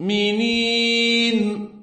المؤمنين.